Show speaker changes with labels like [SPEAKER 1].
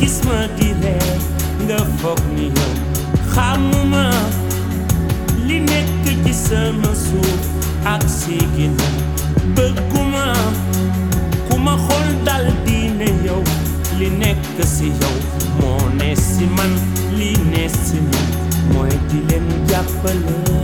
[SPEAKER 1] gis ma di reer nga foog ni yow xamuma li nekk ci sama suuf ak si ginnaaw bëgguma ku ma xool dal di ne yow li nekk si yow moo ne si man li ne si man mooy di leen jàppale